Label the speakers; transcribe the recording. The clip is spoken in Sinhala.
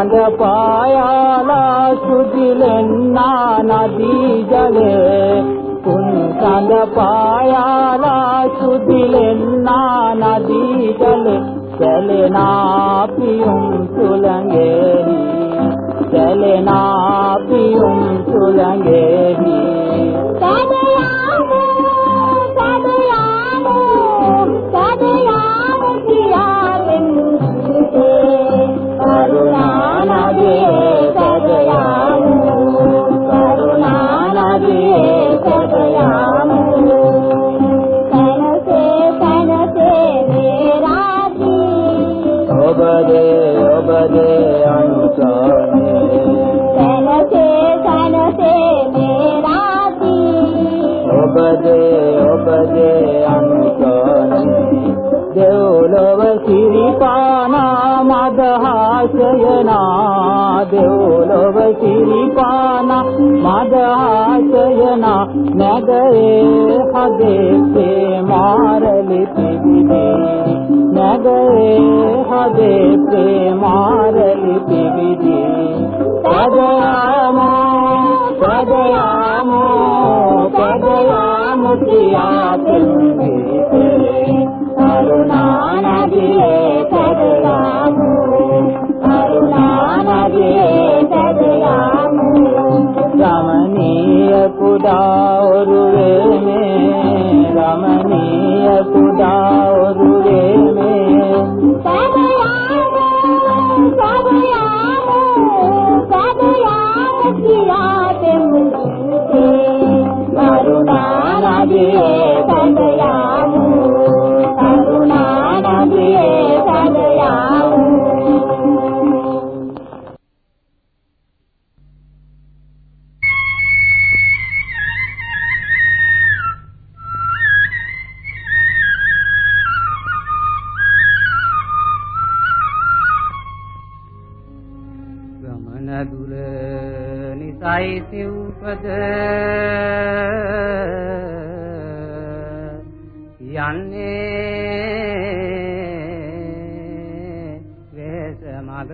Speaker 1: පුන් සඳ පායාලා සුදිලෙන්නා නදී ජලේ පුන් සඳ පායාලා සුදිලෙන්නා නදී ජලේ සැලෙනා පියුම් සුළඟෙහි සැලෙනා පියුම් සුළඟෙහි ඔබදේ ඔබදේ අනුසාරේ ඔබදේ ඔබදේ අනුසාරේ දෙව්ලොව සිරිපානා මදහාසයනා දෙව්ලොව සිරිපානා මදහාසයනා නැගයේ හදේ මාරලි පිබිදී නැගයේ ಮೋದೆ ಪ್ರೇಮಾರಲಿ ಪಿಗಿದೆ ಪದಯಾಮೋ ಪದಯಾಮೋ ಪದಯಾಮು ಪ್ರಿಯಾ ಕರುಣಾನದಿಯೇ ಪದಯಾಮು ಕರುಣಾನದಿಯೇ ಪದಯಾಮು ರಮಣೀಯ ಪುಡಾರುವೆ ರಮಣೀಯ
Speaker 2: ಪುಡಾರು දුර නිසයි සිව්පද යන්නේ වෙස මග